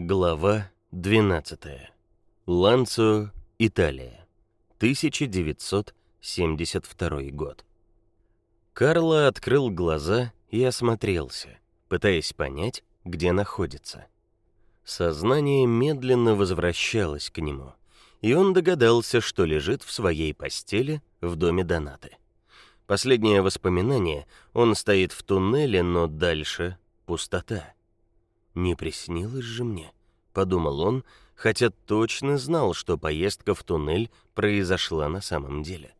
Глава 12. Ланцо, Италия. 1972 год. Карло открыл глаза и осмотрелся, пытаясь понять, где находится. Сознание медленно возвращалось к нему, и он догадался, что лежит в своей постели в доме Донаты. Последнее воспоминание: он стоит в туннеле, но дальше пустота. Не приснилось же мне, подумал он, хотя точно знал, что поездка в туннель произошла на самом деле.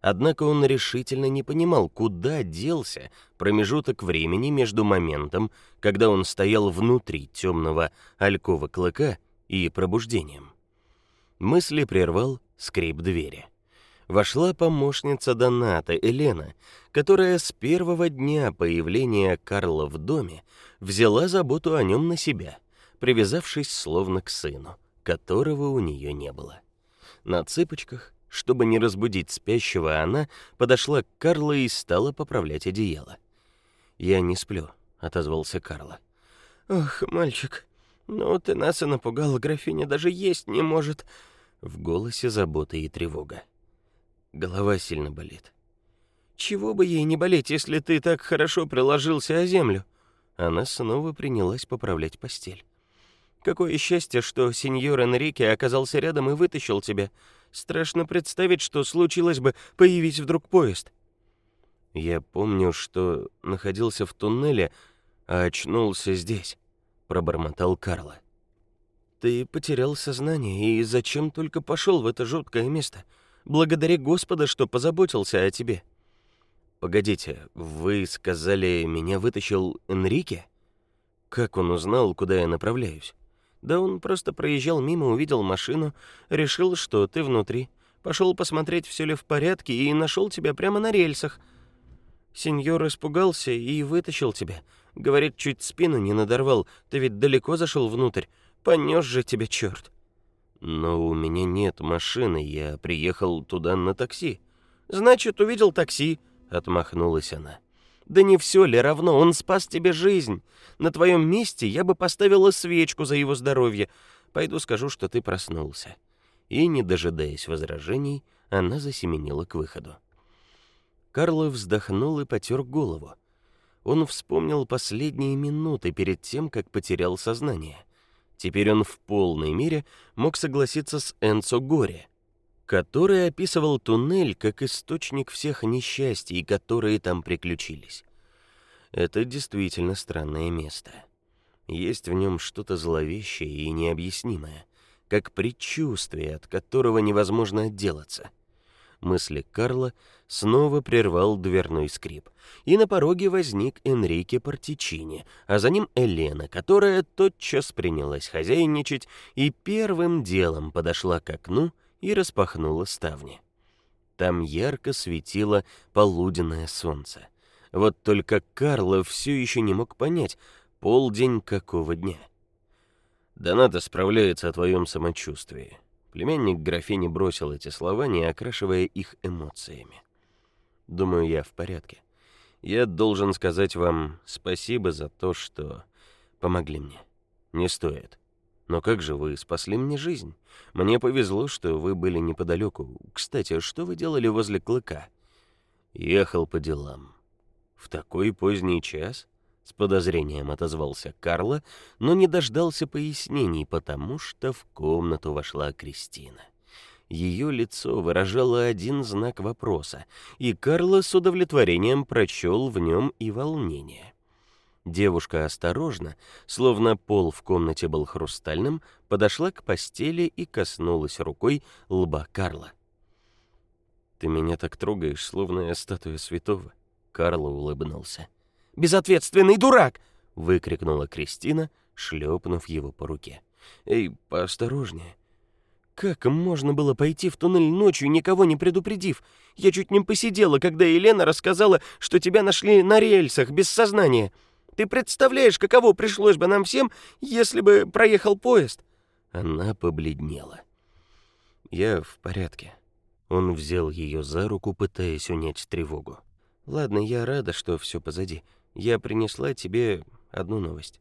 Однако он решительно не понимал, куда делся промежуток времени между моментом, когда он стоял внутри темного алькова клыка, и пробуждением. Мысли прервал скрип двери вошла помощница Доната Елена, которая с первого дня появления Карла в доме взяла заботу о нем на себя, привязавшись словно к сыну, которого у нее не было. На цыпочках, чтобы не разбудить спящего, она подошла к Карлу и стала поправлять одеяло. "Я не сплю", отозвался Карла. "Ох, мальчик, ну ты нас и напугал, графиня даже есть не может". В голосе забота и тревога. Голова сильно болит. Чего бы ей не болеть, если ты так хорошо приложился о землю? Она снова принялась поправлять постель. Какое счастье, что сеньор Энрике оказался рядом и вытащил тебя. Страшно представить, что случилось бы, появись вдруг поезд. Я помню, что находился в туннеле, а очнулся здесь, пробормотал Карло. Ты потерял сознание и зачем только пошел в это жуткое место? Благодари Господа, что позаботился о тебе. Погодите, вы сказали, меня вытащил Энрике? Как он узнал, куда я направляюсь? Да он просто проезжал мимо, увидел машину, решил, что ты внутри, пошел посмотреть, все ли в порядке, и нашел тебя прямо на рельсах. Сеньор испугался и вытащил тебя. Говорит, чуть спину не надорвал. Ты ведь далеко зашел внутрь. Понес же тебя черт. Но у меня нет машины, я приехал туда на такси. Значит, увидел такси, отмахнулась она. Да не все ли равно, он спас тебе жизнь. На твоем месте я бы поставила свечку за его здоровье. Пойду скажу, что ты проснулся. И не дожидаясь возражений, она засеменила к выходу. Карло вздохнул и потер голову. Он вспомнил последние минуты перед тем, как потерял сознание. Теперь он в полной мере мог согласиться с Энцо Горе, который описывал туннель как источник всех несчастий, которые там приключились. Это действительно странное место. Есть в нем что-то зловещее и необъяснимое, как предчувствие, от которого невозможно отделаться. Мысли Карла снова прервал дверной скрип, и на пороге возник Энрике Партичини, а за ним Елена, которая тотчас принялась хозяйничать и первым делом подошла к окну и распахнула ставни. Там ярко светило полуденное солнце. Вот только Карло все еще не мог понять, полдень какого дня. Доната справляется о твоем самочувствии. Племянник графини бросил эти слова, не окрашивая их эмоциями. Думаю, я в порядке. Я должен сказать вам спасибо за то, что помогли мне. Не стоит. Но как же вы спасли мне жизнь? Мне повезло, что вы были неподалеку. Кстати, что вы делали возле клыка? Ехал по делам. В такой поздний час? С подозрением отозвался Карло, но не дождался пояснений, потому что в комнату вошла Кристина. Ее лицо выражало один знак вопроса, и Карло с удовлетворением прочел в нем и волнение. Девушка осторожно, словно пол в комнате был хрустальным, подошла к постели и коснулась рукой лба Карла. Ты меня так трогаешь, словно я статуя святого. Карло улыбнулся безответственный дурак!» — выкрикнула Кристина, шлепнув его по руке. «Эй, поосторожнее. Как можно было пойти в туннель ночью, никого не предупредив? Я чуть не посидела, когда Елена рассказала, что тебя нашли на рельсах, без сознания. Ты представляешь, каково пришлось бы нам всем, если бы проехал поезд?» Она побледнела. «Я в порядке». Он взял ее за руку, пытаясь унять тревогу. «Ладно, я рада, что все позади. Я принесла тебе одну новость.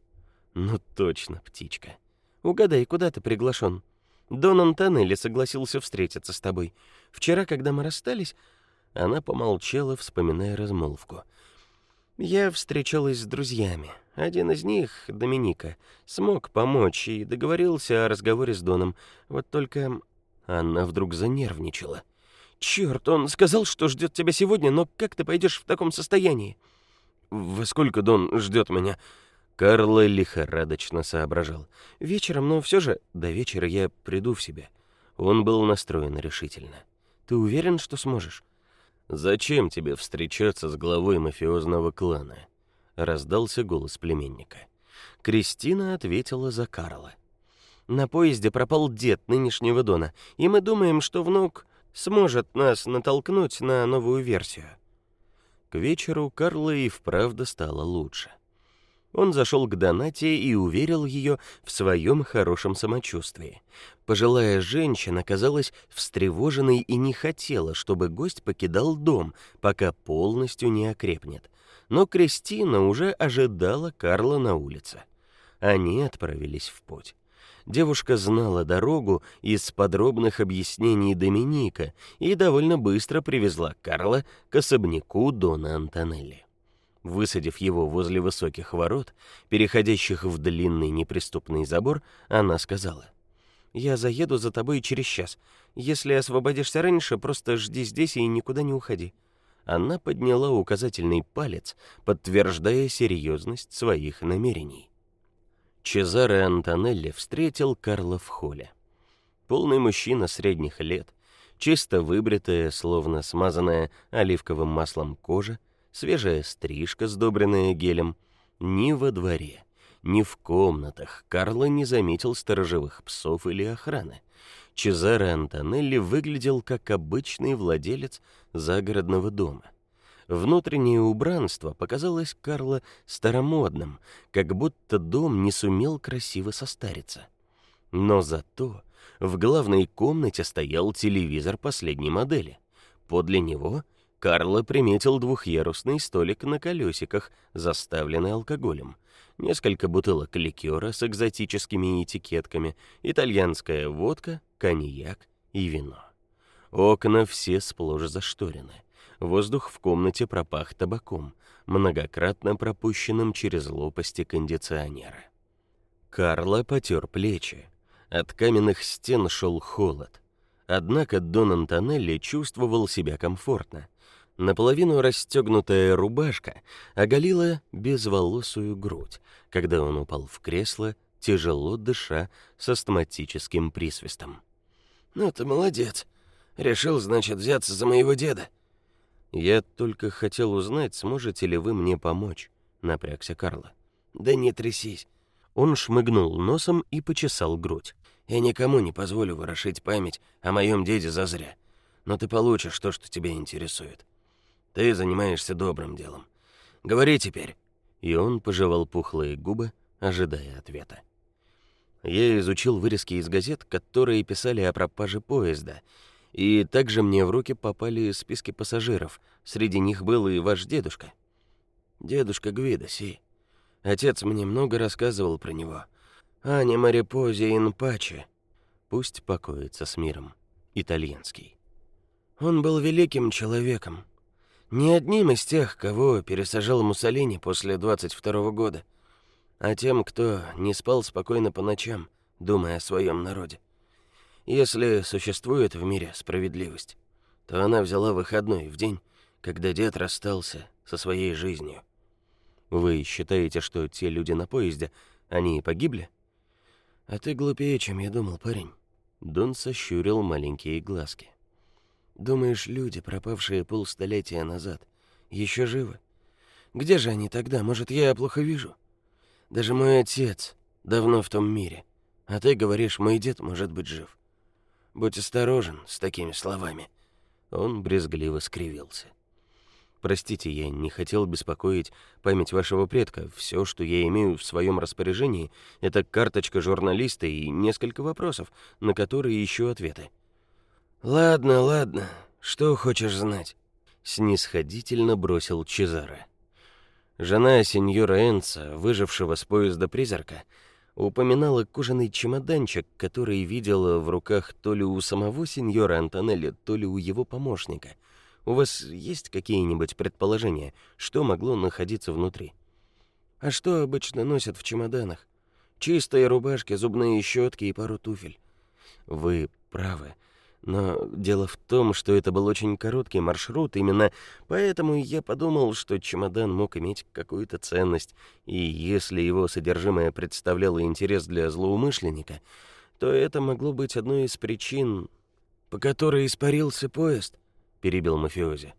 Ну точно, птичка. Угадай, куда ты приглашен? Дон Антонелли согласился встретиться с тобой. Вчера, когда мы расстались, она помолчала, вспоминая размолвку. Я встречалась с друзьями. Один из них, Доминика, смог помочь и договорился о разговоре с Доном. Вот только она вдруг занервничала. Черт, он сказал, что ждет тебя сегодня, но как ты пойдешь в таком состоянии? Во сколько Дон ждет меня? Карло лихорадочно соображал. Вечером, но все же до вечера я приду в себя. Он был настроен решительно. Ты уверен, что сможешь? Зачем тебе встречаться с главой мафиозного клана? раздался голос племенника. Кристина ответила за Карла. На поезде пропал дед нынешнего Дона, и мы думаем, что внук сможет нас натолкнуть на новую версию. К вечеру Карла и вправду стало лучше. Он зашел к Донате и уверил ее в своем хорошем самочувствии. Пожилая женщина казалась встревоженной и не хотела, чтобы гость покидал дом, пока полностью не окрепнет. Но Кристина уже ожидала Карла на улице. Они отправились в путь. Девушка знала дорогу из подробных объяснений Доминика и довольно быстро привезла Карла к особняку Дона Антонелли. Высадив его возле высоких ворот, переходящих в длинный неприступный забор, она сказала: "Я заеду за тобой через час. Если освободишься раньше, просто жди здесь и никуда не уходи". Она подняла указательный палец, подтверждая серьезность своих намерений. Чезаре Антонелли встретил Карла в холле. Полный мужчина средних лет, чисто выбритая, словно смазанная оливковым маслом кожа, свежая стрижка, сдобренная гелем. Ни во дворе, ни в комнатах Карла не заметил сторожевых псов или охраны. Чезаре Антонелли выглядел как обычный владелец загородного дома. Внутреннее убранство показалось Карло старомодным, как будто дом не сумел красиво состариться. Но зато в главной комнате стоял телевизор последней модели. Подле него Карло приметил двухъярусный столик на колесиках, заставленный алкоголем, несколько бутылок ликера с экзотическими этикетками, итальянская водка, коньяк и вино. Окна все сплошь зашторены. Воздух в комнате пропах табаком, многократно пропущенным через лопасти кондиционера. Карло потер плечи. От каменных стен шел холод. Однако Дон Антонелли чувствовал себя комфортно. Наполовину расстегнутая рубашка оголила безволосую грудь, когда он упал в кресло, тяжело дыша с астматическим присвистом. "Ну ты молодец. Решил, значит, взяться за моего деда". Я только хотел узнать, сможете ли вы мне помочь, напрягся Карло. Да не трясись. Он шмыгнул носом и почесал грудь. Я никому не позволю ворошить память о моем деде зазря. Но ты получишь то, что тебя интересует. Ты занимаешься добрым делом. Говори теперь. И он пожевал пухлые губы, ожидая ответа. Я изучил вырезки из газет, которые писали о пропаже поезда, и также мне в руки попали списки пассажиров. Среди них был и ваш дедушка. Дедушка Гвидо, си. Отец мне много рассказывал про него. Ани Марипозе ин Паче. Пусть покоится с миром. Итальянский. Он был великим человеком. Не одним из тех, кого пересажал Муссолини после 22 -го года, а тем, кто не спал спокойно по ночам, думая о своем народе. Если существует в мире справедливость, то она взяла выходной в день, когда дед расстался со своей жизнью. Вы считаете, что те люди на поезде, они погибли? А ты глупее, чем я думал, парень. Дон сощурил маленькие глазки. Думаешь, люди, пропавшие полстолетия назад, еще живы? Где же они тогда? Может, я плохо вижу? Даже мой отец давно в том мире. А ты говоришь, мой дед может быть жив. Будь осторожен с такими словами. Он брезгливо скривился. Простите, я не хотел беспокоить память вашего предка. Все, что я имею в своем распоряжении, это карточка журналиста и несколько вопросов, на которые ищу ответы. Ладно, ладно. Что хочешь знать? снисходительно бросил Чезаре. Жена сеньора Энца, выжившего с поезда призрака, упоминала кожаный чемоданчик, который видела в руках то ли у самого сеньора Антонелли, то ли у его помощника. У вас есть какие-нибудь предположения, что могло находиться внутри? А что обычно носят в чемоданах? Чистые рубашки, зубные щетки и пару туфель. Вы правы. Но дело в том, что это был очень короткий маршрут, именно поэтому я подумал, что чемодан мог иметь какую-то ценность, и если его содержимое представляло интерес для злоумышленника, то это могло быть одной из причин, по которой испарился поезд, перебил мафиози.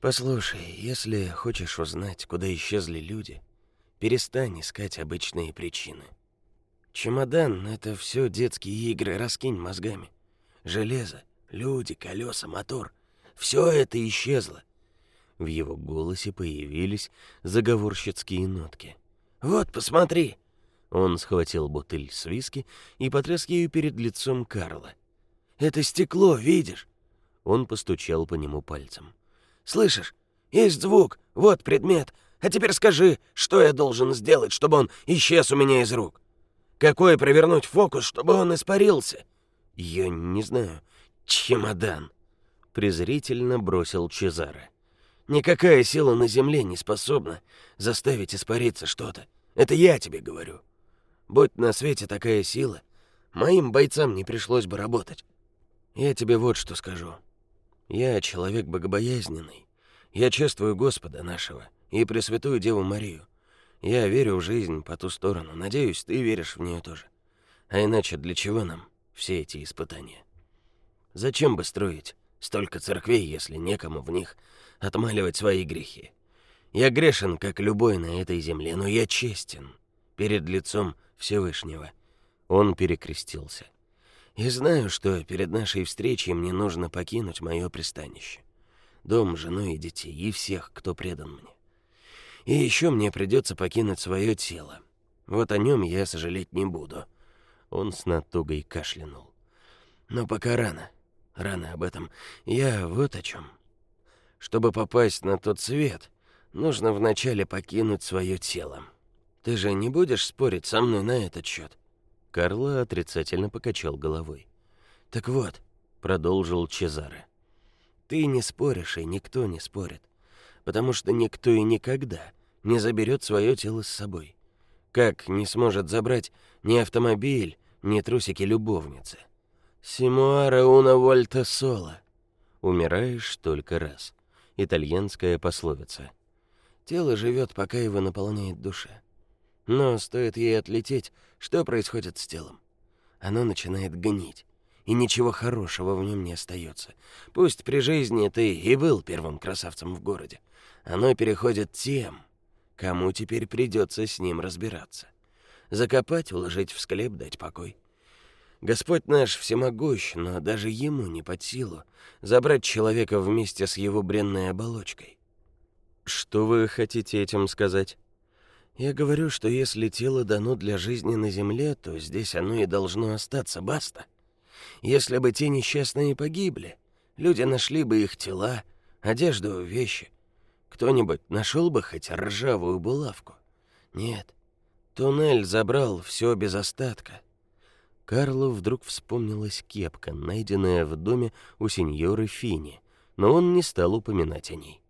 Послушай, если хочешь узнать, куда исчезли люди, перестань искать обычные причины. Чемодан это все детские игры, раскинь мозгами. Железо, люди, колеса, мотор — все это исчезло. В его голосе появились заговорщицкие нотки. «Вот, посмотри!» Он схватил бутыль с виски и потряс ею перед лицом Карла. «Это стекло, видишь?» Он постучал по нему пальцем. «Слышишь? Есть звук, вот предмет. А теперь скажи, что я должен сделать, чтобы он исчез у меня из рук? Какой провернуть фокус, чтобы он испарился?» «Я не знаю. Чемодан!» — презрительно бросил Чезаре. «Никакая сила на земле не способна заставить испариться что-то. Это я тебе говорю. Будь на свете такая сила, моим бойцам не пришлось бы работать. Я тебе вот что скажу. Я человек богобоязненный. Я чествую Господа нашего и Пресвятую Деву Марию. Я верю в жизнь по ту сторону. Надеюсь, ты веришь в нее тоже. А иначе для чего нам все эти испытания. Зачем бы строить столько церквей, если некому в них отмаливать свои грехи? Я грешен, как любой на этой земле, но я честен перед лицом Всевышнего. Он перекрестился. И знаю, что перед нашей встречей мне нужно покинуть мое пристанище. Дом, жену и детей, и всех, кто предан мне. И еще мне придется покинуть свое тело. Вот о нем я сожалеть не буду. Он с натугой кашлянул. Но пока рано. Рано об этом. Я вот о чем. Чтобы попасть на тот свет, нужно вначале покинуть свое тело. Ты же не будешь спорить со мной на этот счет? Карло отрицательно покачал головой. Так вот, продолжил Чезаре. Ты не споришь, и никто не спорит, потому что никто и никогда не заберет свое тело с собой. Как не сможет забрать ни автомобиль, ни трусики любовницы. Симуара уна вольта соло. Умираешь только раз. Итальянская пословица. Тело живет, пока его наполняет душа. Но стоит ей отлететь, что происходит с телом? Оно начинает гнить, и ничего хорошего в нем не остается. Пусть при жизни ты и был первым красавцем в городе, оно переходит тем, кому теперь придется с ним разбираться. Закопать, уложить в склеп, дать покой. Господь наш всемогущ, но даже ему не под силу забрать человека вместе с его бренной оболочкой. Что вы хотите этим сказать? Я говорю, что если тело дано для жизни на земле, то здесь оно и должно остаться, баста. Если бы те несчастные погибли, люди нашли бы их тела, одежду, вещи. Кто-нибудь нашел бы хоть ржавую булавку? Нет, Туннель забрал все без остатка. Карлу вдруг вспомнилась кепка, найденная в доме у сеньоры Фини, но он не стал упоминать о ней.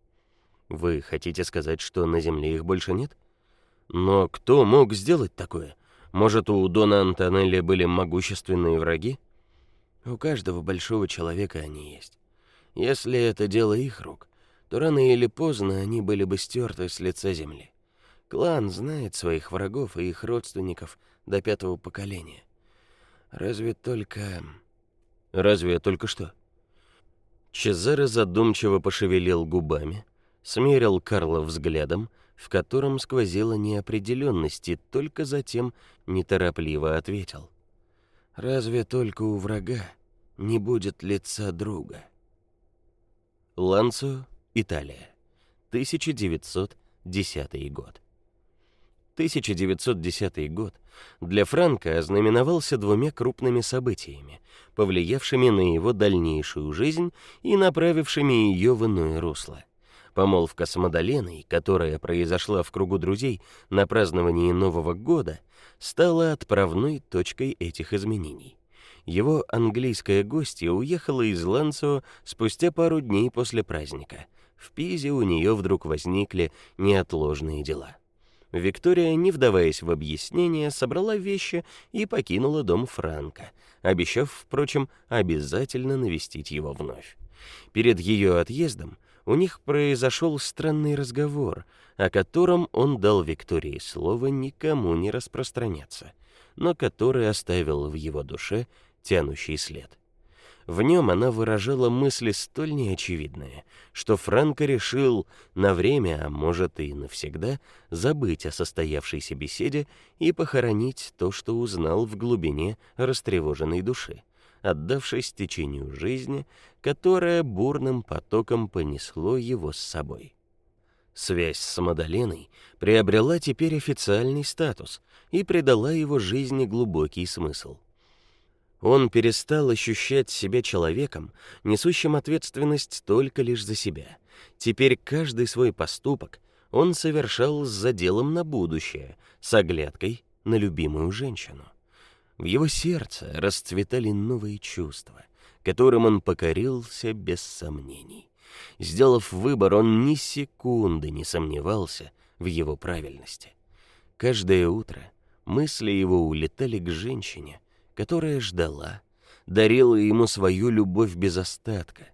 Вы хотите сказать, что на земле их больше нет? Но кто мог сделать такое? Может, у Дона Антонелли были могущественные враги? У каждого большого человека они есть. Если это дело их рук, то рано или поздно они были бы стерты с лица земли. Клан знает своих врагов и их родственников до пятого поколения. Разве только... Разве только что? Чезаре задумчиво пошевелил губами, смерил Карла взглядом, в котором сквозила неопределенность, и только затем неторопливо ответил. «Разве только у врага не будет лица друга?» Ланцо, Италия, 1910 год. 1910 год для Франка ознаменовался двумя крупными событиями, повлиявшими на его дальнейшую жизнь и направившими ее в иное русло. Помолвка с Мадаленой, которая произошла в кругу друзей на праздновании Нового года, стала отправной точкой этих изменений. Его английская гостья уехала из Лансо спустя пару дней после праздника. В Пизе у нее вдруг возникли неотложные дела. Виктория, не вдаваясь в объяснения, собрала вещи и покинула дом Франка, обещав, впрочем, обязательно навестить его вновь. Перед ее отъездом у них произошел странный разговор, о котором он дал Виктории слово никому не распространяться, но который оставил в его душе тянущий след. В нем она выражала мысли столь неочевидные, что Франко решил на время, а может и навсегда, забыть о состоявшейся беседе и похоронить то, что узнал в глубине растревоженной души, отдавшись течению жизни, которое бурным потоком понесло его с собой. Связь с Мадаленой приобрела теперь официальный статус и придала его жизни глубокий смысл. Он перестал ощущать себя человеком, несущим ответственность только лишь за себя. Теперь каждый свой поступок он совершал с заделом на будущее, с оглядкой на любимую женщину. В его сердце расцветали новые чувства, которым он покорился без сомнений. Сделав выбор, он ни секунды не сомневался в его правильности. Каждое утро мысли его улетали к женщине, которая ждала, дарила ему свою любовь без остатка.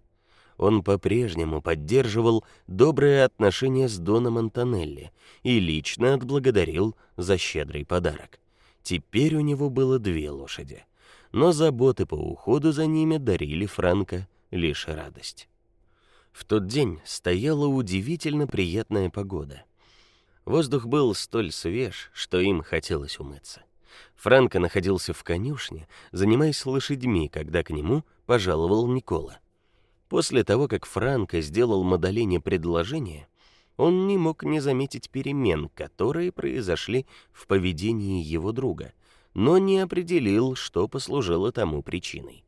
Он по-прежнему поддерживал добрые отношения с Доном Антонелли и лично отблагодарил за щедрый подарок. Теперь у него было две лошади, но заботы по уходу за ними дарили Франко лишь радость. В тот день стояла удивительно приятная погода. Воздух был столь свеж, что им хотелось умыться. Франко находился в конюшне, занимаясь лошадьми, когда к нему пожаловал Никола. После того, как Франко сделал Мадалине предложение, он не мог не заметить перемен, которые произошли в поведении его друга, но не определил, что послужило тому причиной.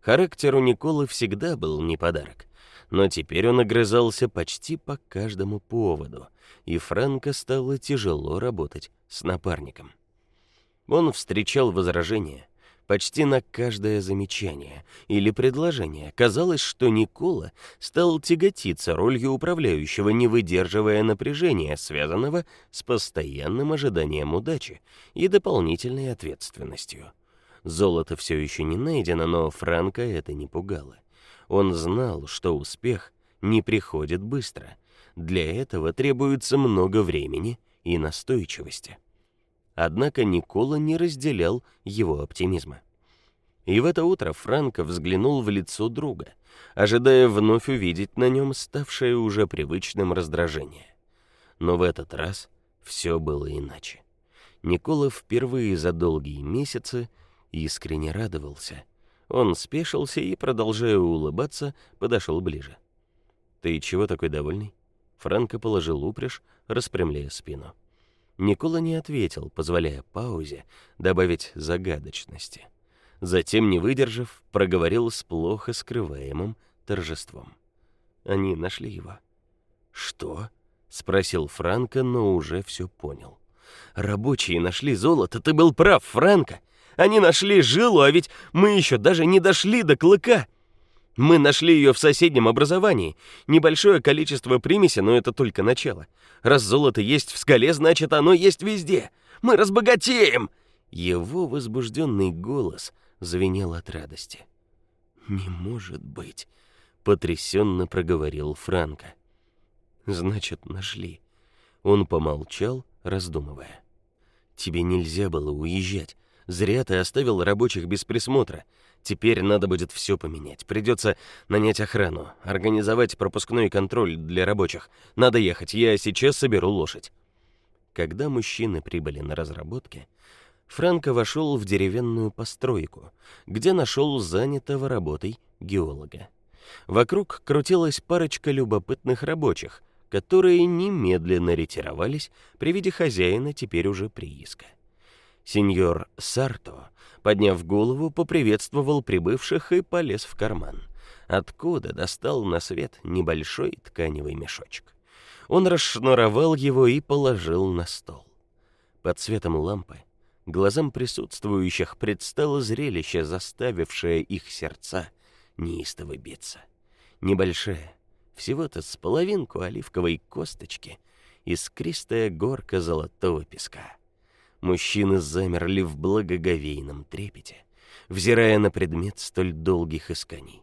Характер у Николы всегда был не подарок, но теперь он огрызался почти по каждому поводу, и Франко стало тяжело работать с напарником. Он встречал возражения почти на каждое замечание или предложение. Казалось, что Никола стал тяготиться ролью управляющего, не выдерживая напряжения, связанного с постоянным ожиданием удачи и дополнительной ответственностью. Золото все еще не найдено, но Франка это не пугало. Он знал, что успех не приходит быстро. Для этого требуется много времени и настойчивости. Однако Никола не разделял его оптимизма. И в это утро Франко взглянул в лицо друга, ожидая вновь увидеть на нем ставшее уже привычным раздражение. Но в этот раз все было иначе. Никола впервые за долгие месяцы искренне радовался. Он спешился и, продолжая улыбаться, подошел ближе. Ты чего такой довольный? Франко положил упряжь, распрямляя спину. Никола не ответил, позволяя паузе добавить загадочности. Затем, не выдержав, проговорил с плохо скрываемым торжеством. Они нашли его. Что? спросил Франко, но уже все понял. Рабочие нашли золото, ты был прав, Франко. Они нашли жилу, а ведь мы еще даже не дошли до клыка. Мы нашли ее в соседнем образовании. Небольшое количество примеси, но это только начало. Раз золото есть в скале, значит, оно есть везде. Мы разбогатеем. Его возбужденный голос звенел от радости. Не может быть, потрясенно проговорил Франко. Значит, нашли. Он помолчал, раздумывая. Тебе нельзя было уезжать. Зря ты оставил рабочих без присмотра. Теперь надо будет все поменять. Придется нанять охрану, организовать пропускной контроль для рабочих. Надо ехать. Я сейчас соберу лошадь. Когда мужчины прибыли на разработки, Франко вошел в деревянную постройку, где нашел занятого работой геолога. Вокруг крутилась парочка любопытных рабочих, которые немедленно ретировались при виде хозяина теперь уже прииска. Сеньор Сарто подняв голову, поприветствовал прибывших и полез в карман, откуда достал на свет небольшой тканевый мешочек. Он расшнуровал его и положил на стол. Под светом лампы глазам присутствующих предстало зрелище, заставившее их сердца неистово биться. Небольшая, всего-то с половинку оливковой косточки, искристая горка золотого песка. Мужчины замерли в благоговейном трепете, взирая на предмет столь долгих исканий.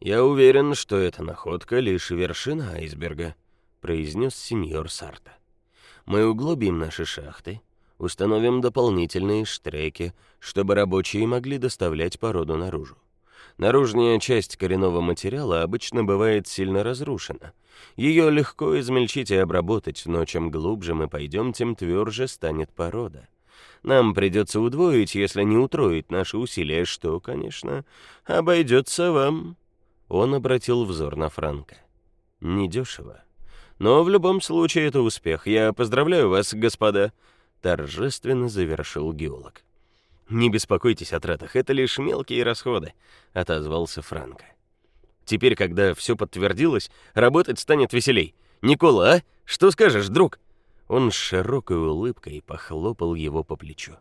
«Я уверен, что эта находка — лишь вершина айсберга», — произнес сеньор Сарта. «Мы углубим наши шахты, установим дополнительные штреки, чтобы рабочие могли доставлять породу наружу. Наружная часть коренного материала обычно бывает сильно разрушена. Ее легко измельчить и обработать, но чем глубже мы пойдем, тем тверже станет порода. Нам придется удвоить, если не утроить наши усилия, что, конечно, обойдется вам. Он обратил взор на Франка. Недешево. Но в любом случае это успех. Я поздравляю вас, господа, торжественно завершил геолог. Не беспокойтесь о тратах, это лишь мелкие расходы, отозвался Франко. Теперь, когда все подтвердилось, работать станет веселей. Никола, а? Что скажешь, друг? Он с широкой улыбкой похлопал его по плечу.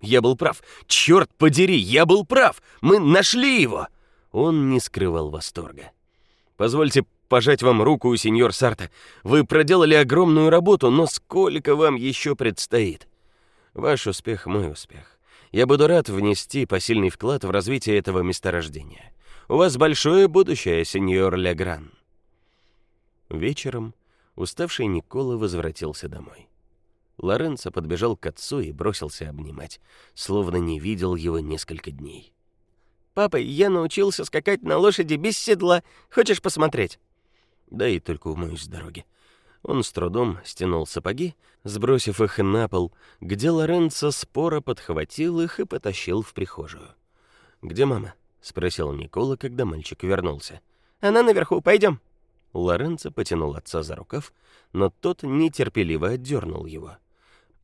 Я был прав. Черт подери, я был прав. Мы нашли его. Он не скрывал восторга. Позвольте пожать вам руку, сеньор Сарта. Вы проделали огромную работу, но сколько вам еще предстоит? Ваш успех мой успех. Я буду рад внести посильный вклад в развитие этого месторождения. У вас большое будущее, сеньор Легран. Вечером уставший Никола возвратился домой. Лоренцо подбежал к отцу и бросился обнимать, словно не видел его несколько дней. Папа, я научился скакать на лошади без седла. Хочешь посмотреть? Да и только умоюсь с дороги. Он с трудом стянул сапоги, сбросив их на пол, где Лоренцо споро подхватил их и потащил в прихожую. "Где мама?" спросил Никола, когда мальчик вернулся. "Она наверху, пойдем. Лоренцо потянул отца за рукав, но тот нетерпеливо отдернул его.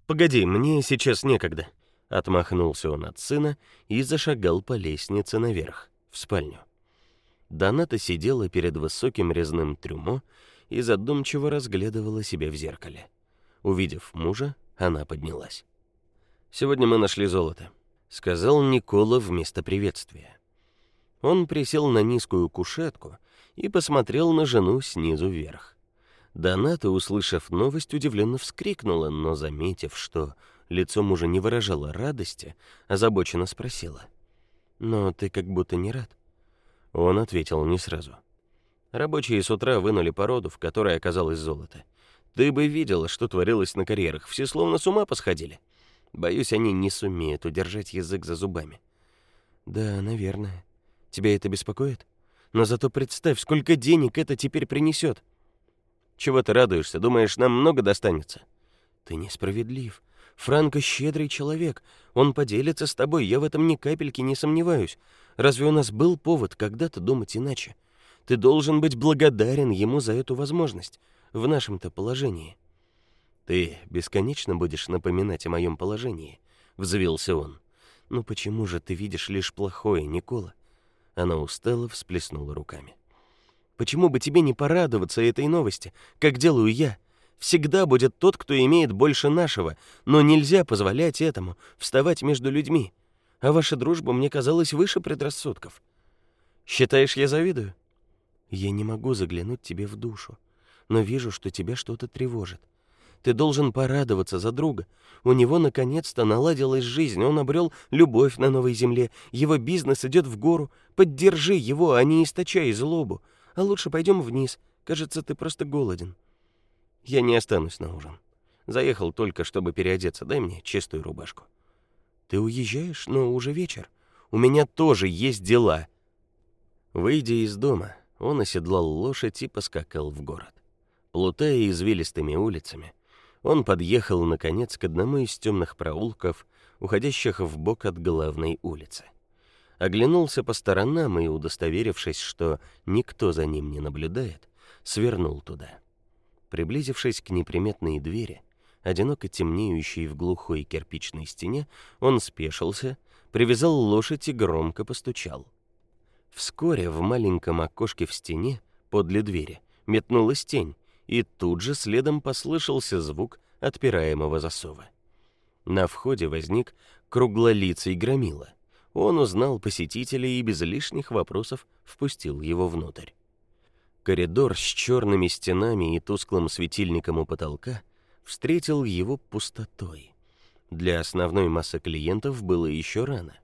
"Погоди, мне сейчас некогда", Отмахнулся он от сына и зашагал по лестнице наверх, в спальню. Доната сидела перед высоким резным трюмо и задумчиво разглядывала себя в зеркале. Увидев мужа, она поднялась. Сегодня мы нашли золото, сказал Никола вместо приветствия. Он присел на низкую кушетку и посмотрел на жену снизу вверх. Доната, услышав новость, удивленно вскрикнула, но заметив, что Лицо мужа не выражало радости, озабоченно спросила: "Но ты как будто не рад?" Он ответил не сразу. Рабочие с утра вынули породу, в которой оказалось золото. Ты бы видела, что творилось на карьерах, все словно с ума посходили. Боюсь, они не сумеют удержать язык за зубами. Да, наверное. Тебя это беспокоит? Но зато представь, сколько денег это теперь принесет. Чего ты радуешься? Думаешь, нам много достанется? Ты несправедлив. Франко щедрый человек. Он поделится с тобой, я в этом ни капельки не сомневаюсь. Разве у нас был повод когда-то думать иначе? Ты должен быть благодарен ему за эту возможность в нашем-то положении. Ты бесконечно будешь напоминать о моем положении, взвился он. Ну почему же ты видишь лишь плохое, Никола? Она устало всплеснула руками. Почему бы тебе не порадоваться этой новости, как делаю я? Всегда будет тот, кто имеет больше нашего, но нельзя позволять этому вставать между людьми. А ваша дружба мне казалась выше предрассудков. Считаешь, я завидую? Я не могу заглянуть тебе в душу, но вижу, что тебя что-то тревожит. Ты должен порадоваться за друга. У него наконец-то наладилась жизнь, он обрел любовь на новой земле, его бизнес идет в гору. Поддержи его, а не источай злобу. А лучше пойдем вниз. Кажется, ты просто голоден. Я не останусь на ужин. Заехал только, чтобы переодеться. Дай мне чистую рубашку. Ты уезжаешь, но уже вечер. У меня тоже есть дела. Выйдя из дома, он оседлал лошадь и поскакал в город. Плутая извилистыми улицами, он подъехал наконец к одному из темных проулков, уходящих в бок от главной улицы. Оглянулся по сторонам и, удостоверившись, что никто за ним не наблюдает, свернул туда. Приблизившись к неприметной двери, одиноко темнеющей в глухой кирпичной стене, он спешился, привязал лошадь и громко постучал. Вскоре в маленьком окошке в стене подле двери метнулась тень, и тут же следом послышался звук отпираемого засова. На входе возник круглолицый громила. Он узнал посетителя и без лишних вопросов впустил его внутрь. Коридор с черными стенами и тусклым светильником у потолка встретил его пустотой. Для основной массы клиентов было еще рано.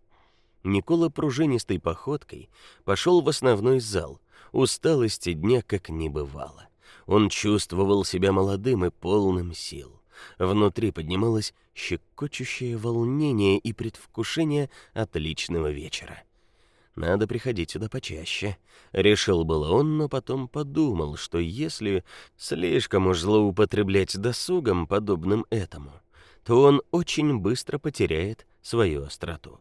Никола пружинистой походкой пошел в основной зал. Усталости дня как не бывало. Он чувствовал себя молодым и полным сил. Внутри поднималось щекочущее волнение и предвкушение отличного вечера. Надо приходить сюда почаще, решил было он, но потом подумал, что если слишком уж злоупотреблять досугом подобным этому, то он очень быстро потеряет свою остроту.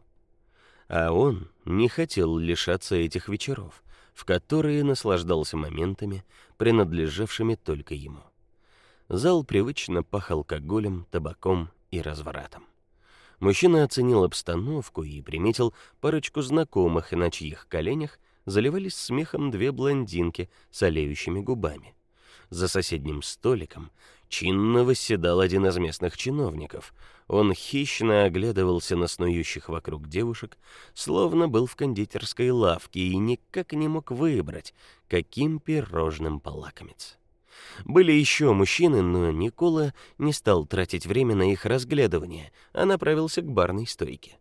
А он не хотел лишаться этих вечеров, в которые наслаждался моментами, принадлежавшими только ему. Зал привычно пах алкоголем, табаком и развратом. Мужчина оценил обстановку и приметил парочку знакомых, на чьих коленях заливались смехом две блондинки с олеющими губами. За соседним столиком чинно восседал один из местных чиновников. Он хищно оглядывался на снующих вокруг девушек, словно был в кондитерской лавке и никак не мог выбрать, каким пирожным полакомиться. Были еще мужчины, но Никола не стал тратить время на их разглядывание, а направился к барной стойке.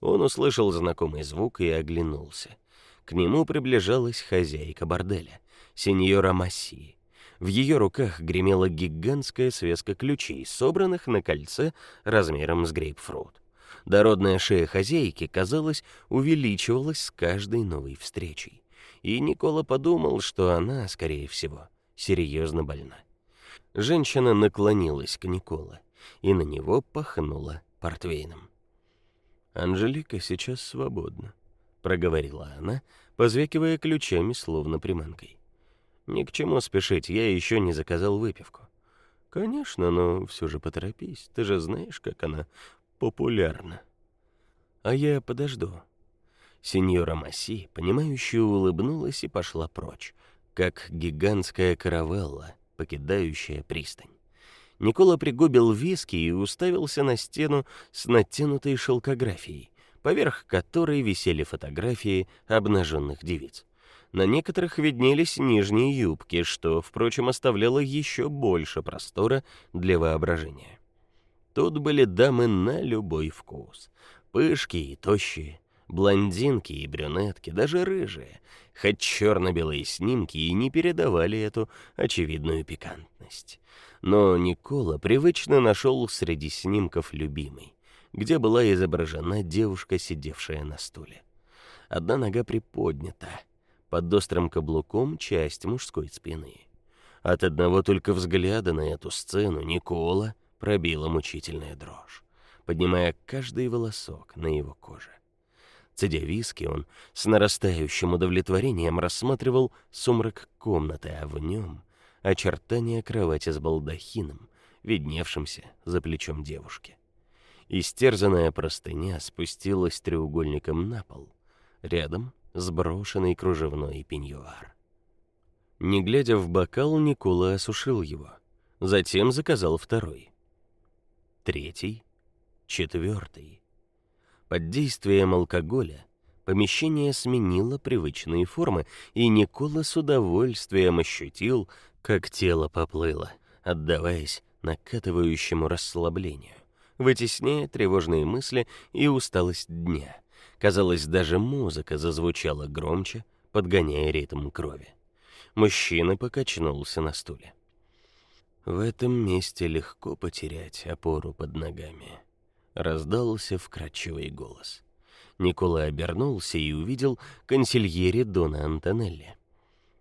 Он услышал знакомый звук и оглянулся. К нему приближалась хозяйка борделя, сеньора Масси. В ее руках гремела гигантская связка ключей, собранных на кольце размером с грейпфрут. Дородная шея хозяйки, казалось, увеличивалась с каждой новой встречей. И Никола подумал, что она, скорее всего, серьезно больна. Женщина наклонилась к Никола, и на него пахнуло портвейном. Анжелика сейчас свободна, проговорила она, позвякивая ключами словно приманкой. Ни к чему спешить, я еще не заказал выпивку. Конечно, но все же поторопись, ты же знаешь, как она популярна. А я подожду. Сеньора Масси, понимающе улыбнулась и пошла прочь, как гигантская каравелла, покидающая пристань. Никола пригубил виски и уставился на стену с натянутой шелкографией, поверх которой висели фотографии обнаженных девиц. На некоторых виднелись нижние юбки, что, впрочем, оставляло еще больше простора для воображения. Тут были дамы на любой вкус, пышки и тощие, блондинки и брюнетки, даже рыжие, хоть черно-белые снимки и не передавали эту очевидную пикантность. Но Никола привычно нашел среди снимков любимый, где была изображена девушка, сидевшая на стуле. Одна нога приподнята, под острым каблуком часть мужской спины. От одного только взгляда на эту сцену Никола пробила мучительная дрожь, поднимая каждый волосок на его коже. Цедя виски, он с нарастающим удовлетворением рассматривал сумрак комнаты, а в нем очертания кровати с балдахином, видневшимся за плечом девушки. Истерзанная простыня спустилась треугольником на пол. Рядом сброшенный кружевной пеньюар. Не глядя в бокал, Никола осушил его. Затем заказал второй. Третий, четвертый. Под действием алкоголя помещение сменило привычные формы, и Никола с удовольствием ощутил, как тело поплыло, отдаваясь накатывающему расслаблению, вытесняя тревожные мысли и усталость дня. Казалось, даже музыка зазвучала громче, подгоняя ритм крови. Мужчина покачнулся на стуле. В этом месте легко потерять опору под ногами раздался вкрадчивый голос. Николай обернулся и увидел консильери Дона Антонелли.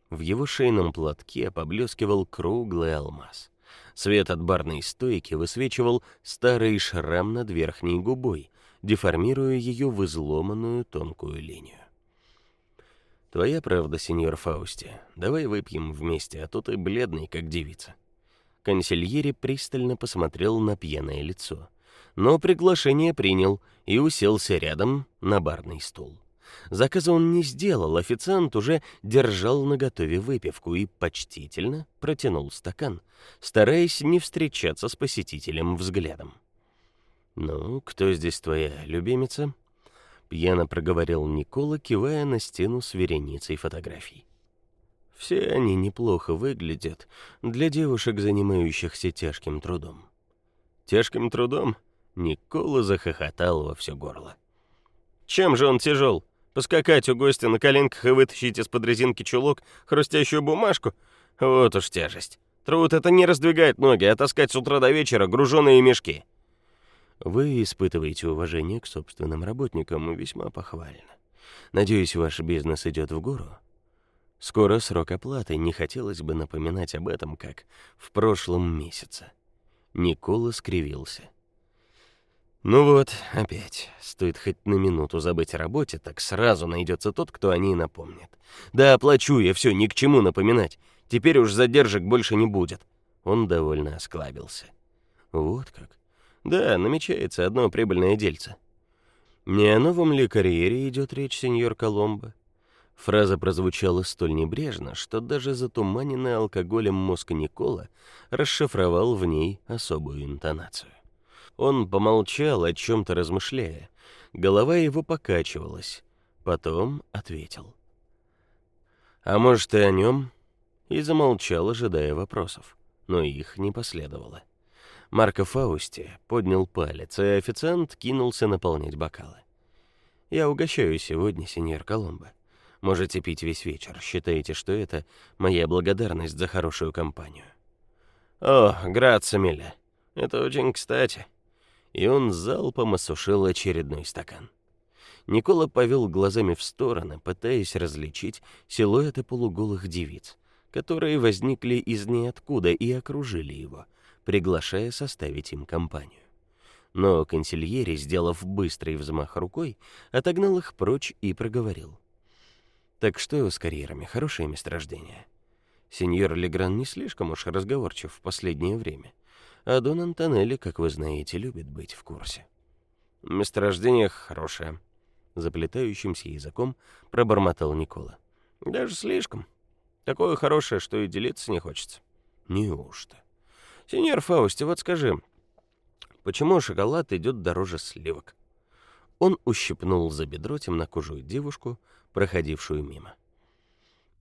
В его шейном платке поблескивал круглый алмаз. Свет от барной стойки высвечивал старый шрам над верхней губой, деформируя ее в изломанную тонкую линию. Твоя правда, сеньор Фаусти. Давай выпьем вместе, а то ты бледный, как девица. Консильери пристально посмотрел на пьяное лицо но приглашение принял и уселся рядом на барный стул. Заказа он не сделал, официант уже держал наготове выпивку и почтительно протянул стакан, стараясь не встречаться с посетителем взглядом. «Ну, кто здесь твоя любимица?» Пьяно проговорил Никола, кивая на стену с вереницей фотографий. Все они неплохо выглядят для девушек, занимающихся тяжким трудом. Тяжким трудом? Никола захохотал во все горло. Чем же он тяжел? Поскакать у гостя на коленках и вытащить из-под резинки чулок хрустящую бумажку? Вот уж тяжесть. Труд это не раздвигает ноги, а таскать с утра до вечера груженые мешки. Вы испытываете уважение к собственным работникам, весьма похвально. Надеюсь, ваш бизнес идет в гору. Скоро срок оплаты, не хотелось бы напоминать об этом, как в прошлом месяце. Никола скривился. Ну вот, опять. Стоит хоть на минуту забыть о работе, так сразу найдется тот, кто о ней напомнит. Да, оплачу я все, ни к чему напоминать. Теперь уж задержек больше не будет. Он довольно осклабился. Вот как. Да, намечается одно прибыльное дельце. Не о новом ли карьере идет речь, сеньор Коломбо? Фраза прозвучала столь небрежно, что даже затуманенный алкоголем мозг Никола расшифровал в ней особую интонацию. Он помолчал, о чем то размышляя. Голова его покачивалась. Потом ответил: "А может, и о нем?» И замолчал, ожидая вопросов, но их не последовало. Марко Фаусти поднял палец, и официант кинулся наполнять бокалы. "Я угощаю сегодня, сеньор Коломбо. Можете пить весь вечер. Считаете, что это моя благодарность за хорошую компанию?" "О, грация, миля. Это очень кстати." и он залпом осушил очередной стакан. Никола повел глазами в стороны, пытаясь различить силуэты полуголых девиц, которые возникли из ниоткуда и окружили его, приглашая составить им компанию. Но консильери, сделав быстрый взмах рукой, отогнал их прочь и проговорил: "Так что с карьерами, хорошее месторождение. Сеньор Легран не слишком уж разговорчив в последнее время а Дон Антонелли, как вы знаете, любит быть в курсе. Месторождение хорошее, заплетающимся языком пробормотал Никола. Даже слишком. Такое хорошее, что и делиться не хочется. Неужто? Сеньор Фаусти, вот скажи, почему шоколад идет дороже сливок? Он ущипнул за бедро темнокожую девушку, проходившую мимо.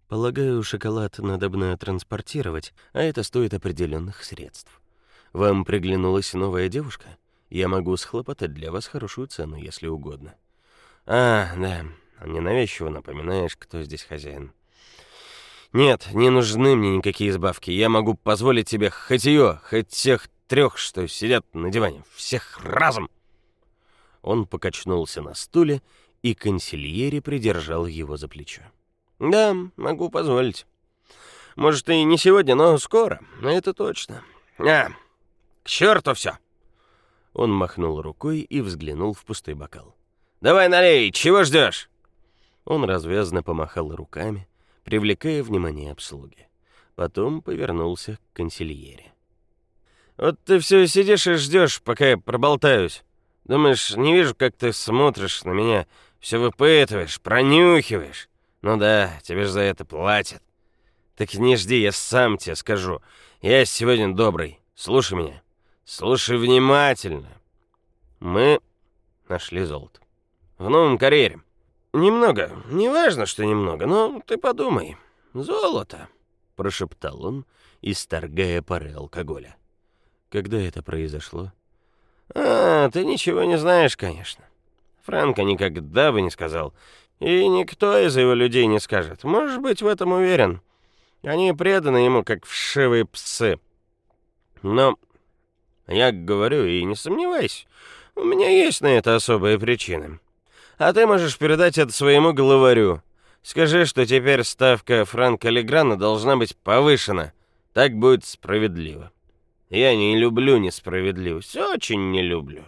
Полагаю, шоколад надобно транспортировать, а это стоит определенных средств. Вам приглянулась новая девушка? Я могу схлопотать для вас хорошую цену, если угодно. А, да, ненавязчиво напоминаешь, кто здесь хозяин. Нет, не нужны мне никакие избавки. Я могу позволить тебе хоть ее, хоть тех трех, что сидят на диване, всех разом. Он покачнулся на стуле, и консильери придержал его за плечо. Да, могу позволить. Может, и не сегодня, но скоро. Это точно. А, к черту все. Он махнул рукой и взглянул в пустой бокал. Давай налей, чего ждешь? Он развязно помахал руками, привлекая внимание обслуги. Потом повернулся к консильере. Вот ты все сидишь и ждешь, пока я проболтаюсь. Думаешь, не вижу, как ты смотришь на меня, все выпытываешь, пронюхиваешь. Ну да, тебе же за это платят. Так не жди, я сам тебе скажу. Я сегодня добрый. Слушай меня. Слушай внимательно. Мы нашли золото. В новом карьере. Немного, не важно, что немного, но ты подумай. Золото, прошептал он, исторгая пары алкоголя. Когда это произошло? А, ты ничего не знаешь, конечно. Франко никогда бы не сказал, и никто из его людей не скажет. Можешь быть в этом уверен. Они преданы ему как вшивые псы. Но я говорю, и не сомневайся, у меня есть на это особые причины. А ты можешь передать это своему главарю. Скажи, что теперь ставка Франка Леграна должна быть повышена. Так будет справедливо. Я не люблю несправедливость, очень не люблю.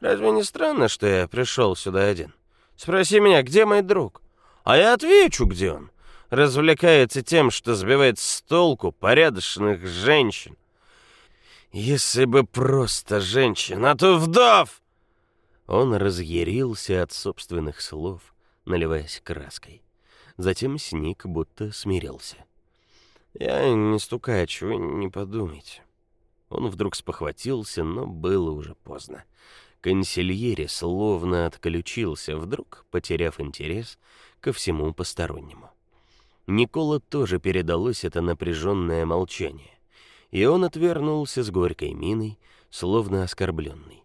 Разве не странно, что я пришел сюда один? Спроси меня, где мой друг? А я отвечу, где он. Развлекается тем, что сбивает с толку порядочных женщин. Если бы просто женщина, а то вдов!» Он разъярился от собственных слов, наливаясь краской. Затем сник, будто смирился. «Я не стукачу, не подумайте». Он вдруг спохватился, но было уже поздно. Консильери словно отключился, вдруг потеряв интерес ко всему постороннему. Никола тоже передалось это напряженное молчание, и он отвернулся с горькой миной, словно оскорбленный.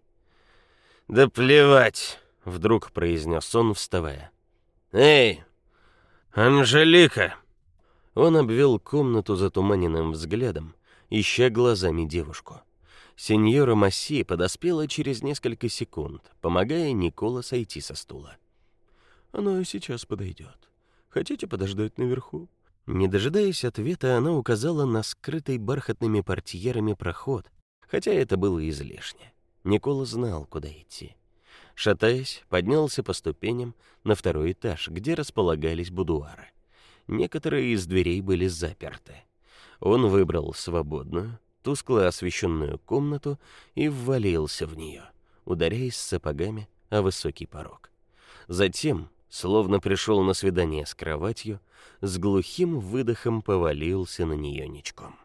«Да плевать!» — вдруг произнес он, вставая. «Эй, Анжелика!» Он обвел комнату затуманенным взглядом, ища глазами девушку. Сеньора Масси подоспела через несколько секунд, помогая Никола сойти со стула. «Она сейчас подойдет. Хотите подождать наверху?» Не дожидаясь ответа, она указала на скрытый бархатными портьерами проход, хотя это было излишне. Никола знал, куда идти. Шатаясь, поднялся по ступеням на второй этаж, где располагались будуары. Некоторые из дверей были заперты. Он выбрал свободную, тускло освещенную комнату и ввалился в нее, ударяясь сапогами о высокий порог. Затем, словно пришел на свидание с кроватью, с глухим выдохом повалился на нее ничком.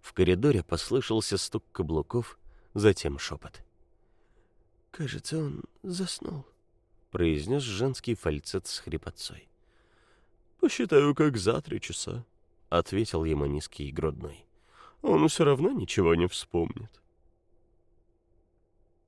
В коридоре послышался стук каблуков, затем шепот. «Кажется, он заснул», — произнес женский фальцет с хрипотцой. «Посчитаю, как за три часа», — ответил ему низкий грудной. «Он все равно ничего не вспомнит».